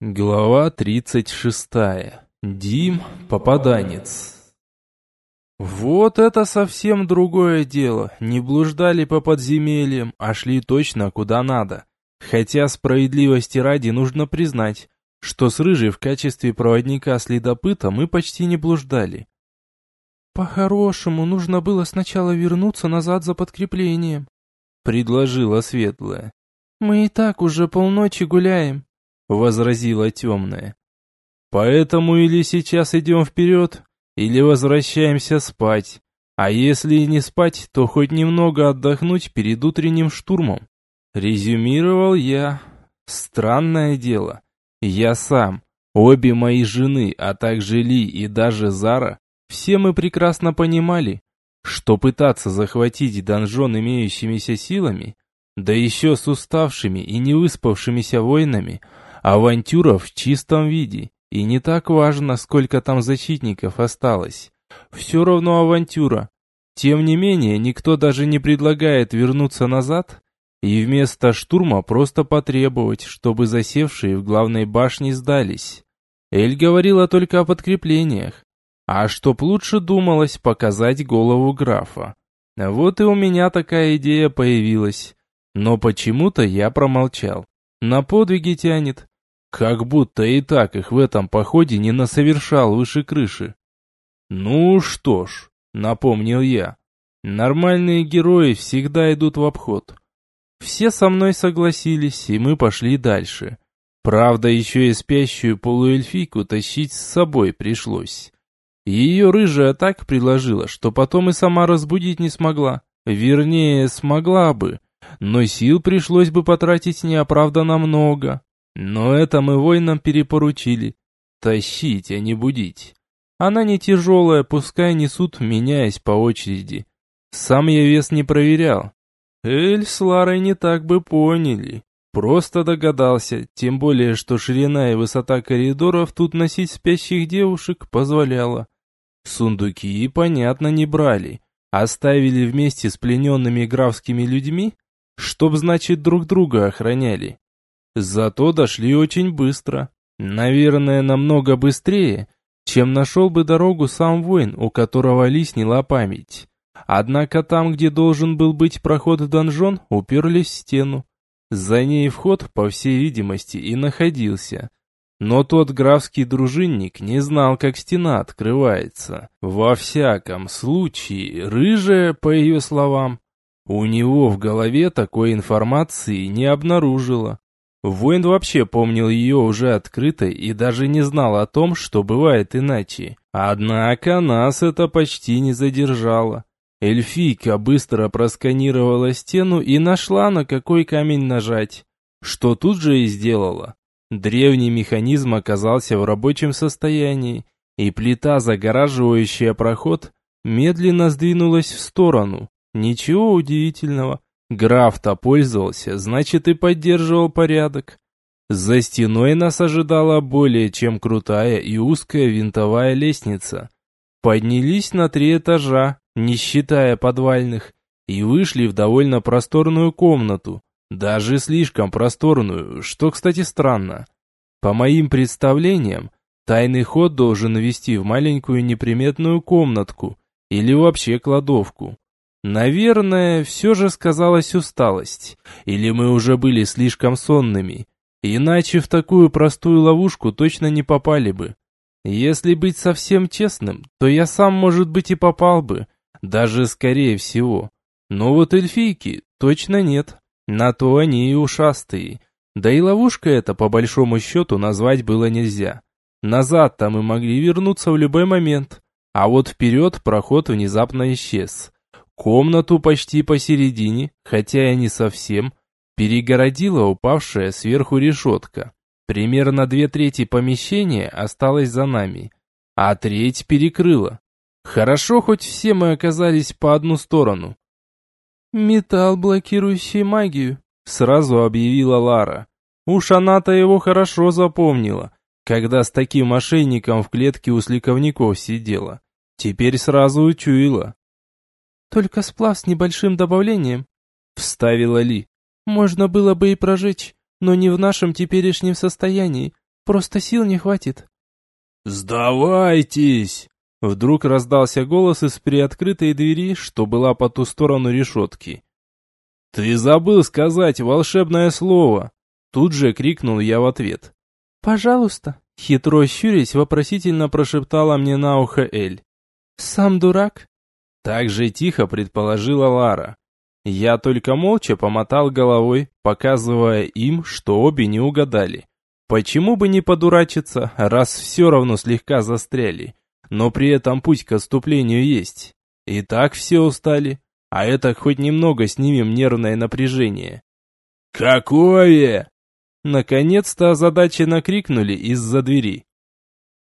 Глава 36. Дим Попаданец. Вот это совсем другое дело. Не блуждали по подземельям, а шли точно куда надо. Хотя справедливости ради нужно признать, что с Рыжей в качестве проводника-следопыта мы почти не блуждали. «По-хорошему, нужно было сначала вернуться назад за подкреплением», — предложила Светлая. «Мы и так уже полночи гуляем, — возразила темная. «Поэтому или сейчас идем вперед, или возвращаемся спать. А если и не спать, то хоть немного отдохнуть перед утренним штурмом». Резюмировал я. Странное дело. Я сам, обе мои жены, а также Ли и даже Зара, все мы прекрасно понимали, что пытаться захватить донжон имеющимися силами, да еще с уставшими и невыспавшимися воинами – Авантюра в чистом виде, и не так важно, сколько там защитников осталось. Все равно авантюра. Тем не менее, никто даже не предлагает вернуться назад и вместо штурма просто потребовать, чтобы засевшие в главной башне сдались. Эль говорила только о подкреплениях. А чтоб лучше думалось показать голову графа. Вот и у меня такая идея появилась. Но почему-то я промолчал. На подвиги тянет. Как будто и так их в этом походе не насовершал выше крыши. Ну что ж, напомнил я. Нормальные герои всегда идут в обход. Все со мной согласились, и мы пошли дальше. Правда, еще и спящую полуэльфийку тащить с собой пришлось. Ее рыжая так приложила, что потом и сама разбудить не смогла. Вернее, смогла бы, но сил пришлось бы потратить неоправданно много. Но это мы воинам перепоручили. Тащить, а не будить. Она не тяжелая, пускай несут, меняясь по очереди. Сам я вес не проверял. Эль с Ларой не так бы поняли. Просто догадался, тем более, что ширина и высота коридоров тут носить спящих девушек позволяла. Сундуки, понятно, не брали. Оставили вместе с плененными графскими людьми, чтоб, значит, друг друга охраняли. Зато дошли очень быстро. Наверное, намного быстрее, чем нашел бы дорогу сам воин, у которого Ли сняла память. Однако там, где должен был быть проход в донжон, уперлись в стену. За ней вход, по всей видимости, и находился. Но тот графский дружинник не знал, как стена открывается. Во всяком случае, рыжая, по ее словам, у него в голове такой информации не обнаружила. Воин вообще помнил ее уже открытой и даже не знал о том, что бывает иначе. Однако нас это почти не задержало. Эльфийка быстро просканировала стену и нашла, на какой камень нажать, что тут же и сделала. Древний механизм оказался в рабочем состоянии, и плита, загораживающая проход, медленно сдвинулась в сторону. Ничего удивительного. Граф-то пользовался, значит и поддерживал порядок. За стеной нас ожидала более чем крутая и узкая винтовая лестница. Поднялись на три этажа, не считая подвальных, и вышли в довольно просторную комнату, даже слишком просторную, что, кстати, странно. По моим представлениям, тайный ход должен вести в маленькую неприметную комнатку или вообще кладовку. Наверное, все же сказалась усталость, или мы уже были слишком сонными, иначе в такую простую ловушку точно не попали бы. Если быть совсем честным, то я сам, может быть, и попал бы, даже скорее всего. Но вот эльфийки точно нет, на то они и ушастые. Да и ловушка эта, по большому счету, назвать было нельзя. Назад-то мы могли вернуться в любой момент, а вот вперед проход внезапно исчез. Комнату почти посередине, хотя и не совсем, перегородила упавшая сверху решетка. Примерно две трети помещения осталось за нами, а треть перекрыла. Хорошо, хоть все мы оказались по одну сторону. «Металл, блокирующий магию», — сразу объявила Лара. Уж она-то его хорошо запомнила, когда с таким мошенником в клетке у сликовников сидела. Теперь сразу учуяла. Только сплав с небольшим добавлением, вставила Ли. Можно было бы и прожечь, но не в нашем теперешнем состоянии. Просто сил не хватит. «Сдавайтесь!» Вдруг раздался голос из приоткрытой двери, что была по ту сторону решетки. «Ты забыл сказать волшебное слово!» Тут же крикнул я в ответ. «Пожалуйста!» Хитро щурясь, вопросительно прошептала мне на ухо Эль. «Сам дурак?» Так же тихо предположила Лара. Я только молча помотал головой, показывая им, что обе не угадали. Почему бы не подурачиться, раз все равно слегка застряли, но при этом путь к отступлению есть. И так все устали, а это хоть немного снимем нервное напряжение. «Какое?» Наконец-то озадаченно крикнули из-за двери.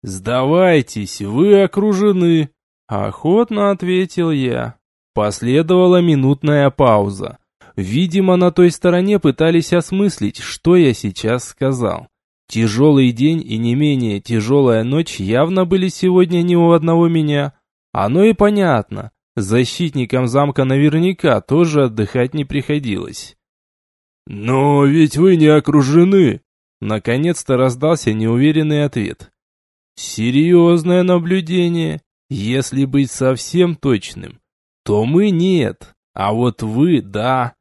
«Сдавайтесь, вы окружены!» Охотно ответил я. Последовала минутная пауза. Видимо, на той стороне пытались осмыслить, что я сейчас сказал. Тяжелый день и не менее тяжелая ночь явно были сегодня не у одного меня. Оно и понятно. Защитникам замка наверняка тоже отдыхать не приходилось. «Но ведь вы не окружены!» Наконец-то раздался неуверенный ответ. «Серьезное наблюдение. Если быть совсем точным, то мы нет, а вот вы да.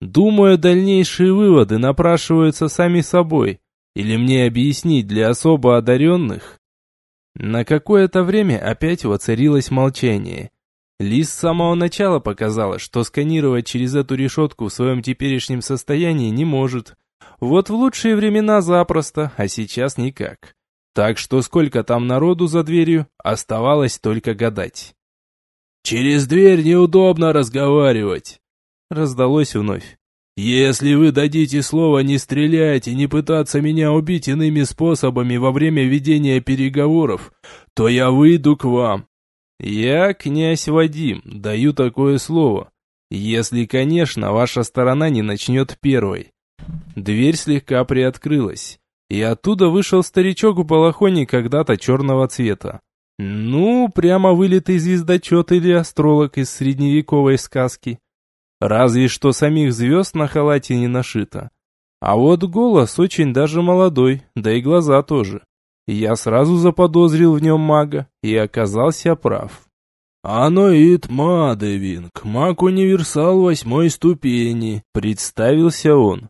Думаю, дальнейшие выводы напрашиваются сами собой. Или мне объяснить для особо одаренных? На какое-то время опять воцарилось молчание. Лис с самого начала показала, что сканировать через эту решетку в своем теперешнем состоянии не может. Вот в лучшие времена запросто, а сейчас никак. Так что сколько там народу за дверью, оставалось только гадать. «Через дверь неудобно разговаривать», — раздалось вновь. «Если вы дадите слово не стрелять и не пытаться меня убить иными способами во время ведения переговоров, то я выйду к вам». «Я, князь Вадим, даю такое слово. Если, конечно, ваша сторона не начнет первой». Дверь слегка приоткрылась и оттуда вышел старичок в балахоне когда-то черного цвета. Ну, прямо вылитый звездочет или астролог из средневековой сказки. Разве что самих звезд на халате не нашито. А вот голос очень даже молодой, да и глаза тоже. Я сразу заподозрил в нем мага и оказался прав. «Аноид Мадевинг, маг-универсал восьмой ступени», — представился он.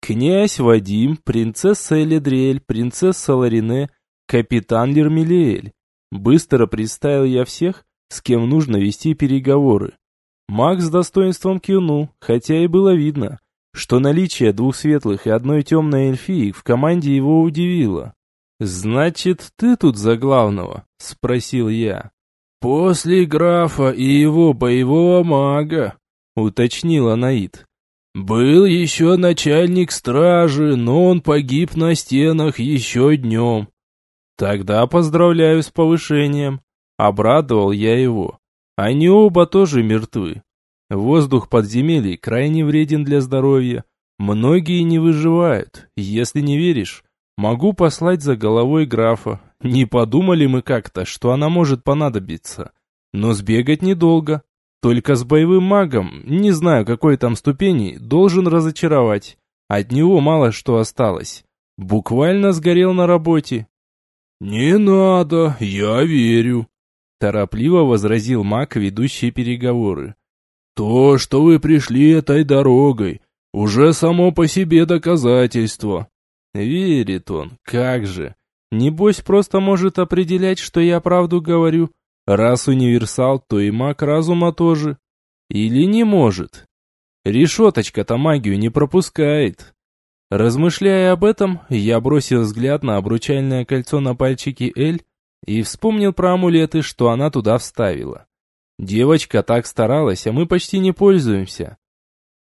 Князь Вадим, принцесса Эледриэль, принцесса Ларине, капитан Лермелиэль. Быстро представил я всех, с кем нужно вести переговоры. Макс с достоинством кивнул, хотя и было видно, что наличие двух светлых и одной темной эльфии в команде его удивило. «Значит, ты тут за главного?» — спросил я. «После графа и его боевого мага», — уточнил Анаид. Был еще начальник стражи, но он погиб на стенах еще днем. Тогда поздравляю с повышением. Обрадовал я его. Они оба тоже мертвы. Воздух подземелий крайне вреден для здоровья. Многие не выживают. Если не веришь, могу послать за головой графа. Не подумали мы как-то, что она может понадобиться. Но сбегать недолго. Только с боевым магом, не знаю какой там ступени, должен разочаровать. От него мало что осталось. Буквально сгорел на работе. «Не надо, я верю», — торопливо возразил маг, ведущий переговоры. «То, что вы пришли этой дорогой, уже само по себе доказательство». Верит он, как же. Небось, просто может определять, что я правду говорю, Раз универсал, то и маг разума тоже. Или не может. Решеточка-то магию не пропускает. Размышляя об этом, я бросил взгляд на обручальное кольцо на пальчике Эль и вспомнил про амулеты, что она туда вставила. Девочка так старалась, а мы почти не пользуемся.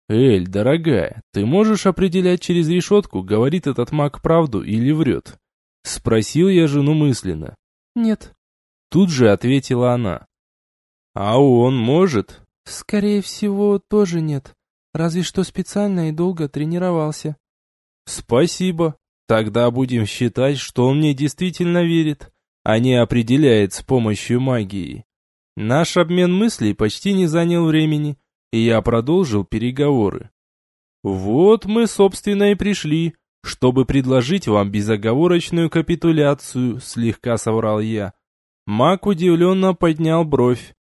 Эль, дорогая, ты можешь определять через решетку, говорит этот маг правду или врет? Спросил я жену мысленно. Нет. Тут же ответила она. А он может? Скорее всего, тоже нет. Разве что специально и долго тренировался. Спасибо. Тогда будем считать, что он мне действительно верит, а не определяет с помощью магии. Наш обмен мыслей почти не занял времени, и я продолжил переговоры. Вот мы, собственно, и пришли. чтобы предложить вам безоговорочную капитуляцию», слегка соврал я. Мак удивленно поднял бровь.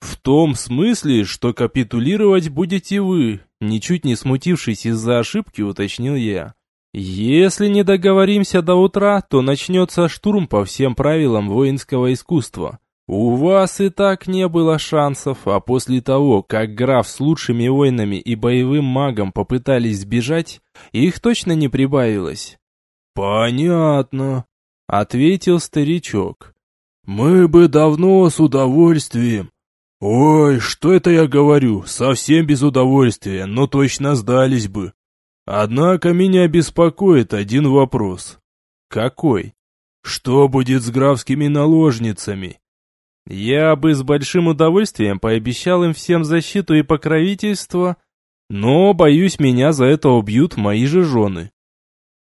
«В том смысле, что капитулировать будете вы», ничуть не смутившись из-за ошибки, уточнил я. «Если не договоримся до утра, то начнется штурм по всем правилам воинского искусства. У вас и так не было шансов, а после того, как граф с лучшими воинами и боевым магом попытались сбежать, их точно не прибавилось». «Понятно», — ответил старичок. «Мы бы давно с удовольствием «Ой, что это я говорю? Совсем без удовольствия, но точно сдались бы. Однако меня беспокоит один вопрос». «Какой?» «Что будет с графскими наложницами?» «Я бы с большим удовольствием пообещал им всем защиту и покровительство, но, боюсь, меня за это убьют мои же жены».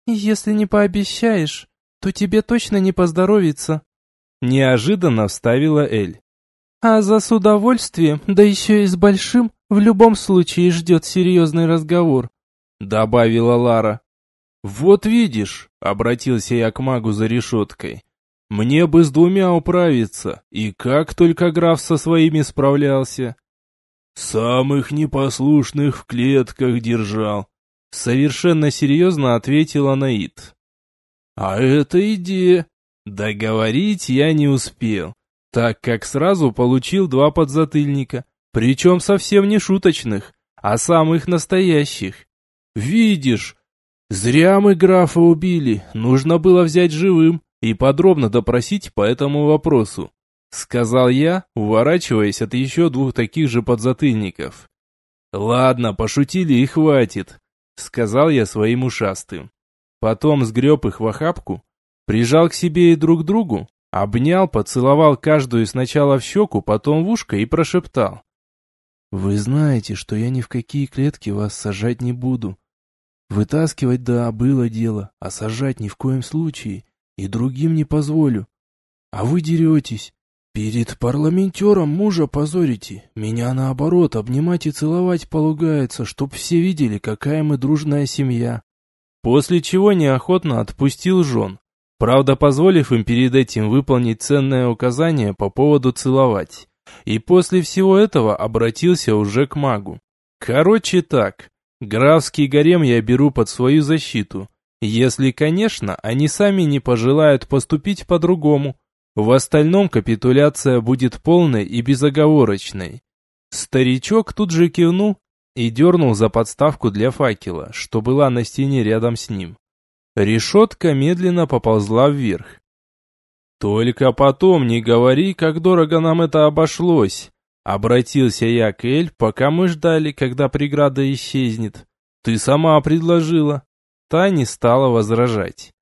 «Если не пообещаешь, то тебе точно не поздоровится», — неожиданно вставила Эль. А за с удовольствием, да еще и с большим, в любом случае ждет серьезный разговор», — добавила Лара. «Вот видишь», — обратился я к магу за решеткой, — «мне бы с двумя управиться, и как только граф со своими справлялся». «Самых непослушных в клетках держал», — совершенно серьезно ответила Наид. «А это идея. Договорить я не успел так как сразу получил два подзатыльника, причем совсем не шуточных, а самых настоящих. Видишь, зря мы графа убили, нужно было взять живым и подробно допросить по этому вопросу, сказал я, уворачиваясь от еще двух таких же подзатыльников. Ладно, пошутили и хватит, сказал я своим ушастым. Потом сгреб их в охапку, прижал к себе и друг другу, Обнял, поцеловал каждую сначала в щеку, потом в ушко и прошептал. «Вы знаете, что я ни в какие клетки вас сажать не буду. Вытаскивать, да, было дело, а сажать ни в коем случае, и другим не позволю. А вы деретесь. Перед парламентером мужа позорите. Меня, наоборот, обнимать и целовать полагается, чтоб все видели, какая мы дружная семья». После чего неохотно отпустил жен, правда позволив им перед этим выполнить ценное указание по поводу целовать. И после всего этого обратился уже к магу. Короче так, графский гарем я беру под свою защиту, если, конечно, они сами не пожелают поступить по-другому. В остальном капитуляция будет полной и безоговорочной. Старичок тут же кивнул и дернул за подставку для факела, что была на стене рядом с ним. Решетка медленно поползла вверх. «Только потом не говори, как дорого нам это обошлось», — обратился я к Эль, пока мы ждали, когда преграда исчезнет. «Ты сама предложила». Та не стала возражать.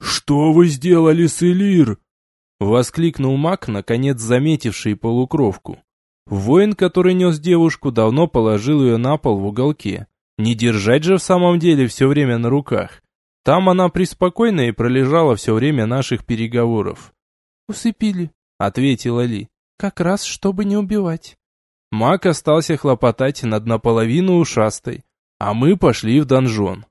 «Что вы сделали с Элир?» — воскликнул маг, наконец заметивший полукровку. Воин, который нес девушку, давно положил ее на пол в уголке. Не держать же в самом деле все время на руках. Там она преспокойно и пролежала все время наших переговоров. «Усыпили», — ответила Ли, — «как раз, чтобы не убивать». Мак остался хлопотать над наполовину ушастой, а мы пошли в донжон.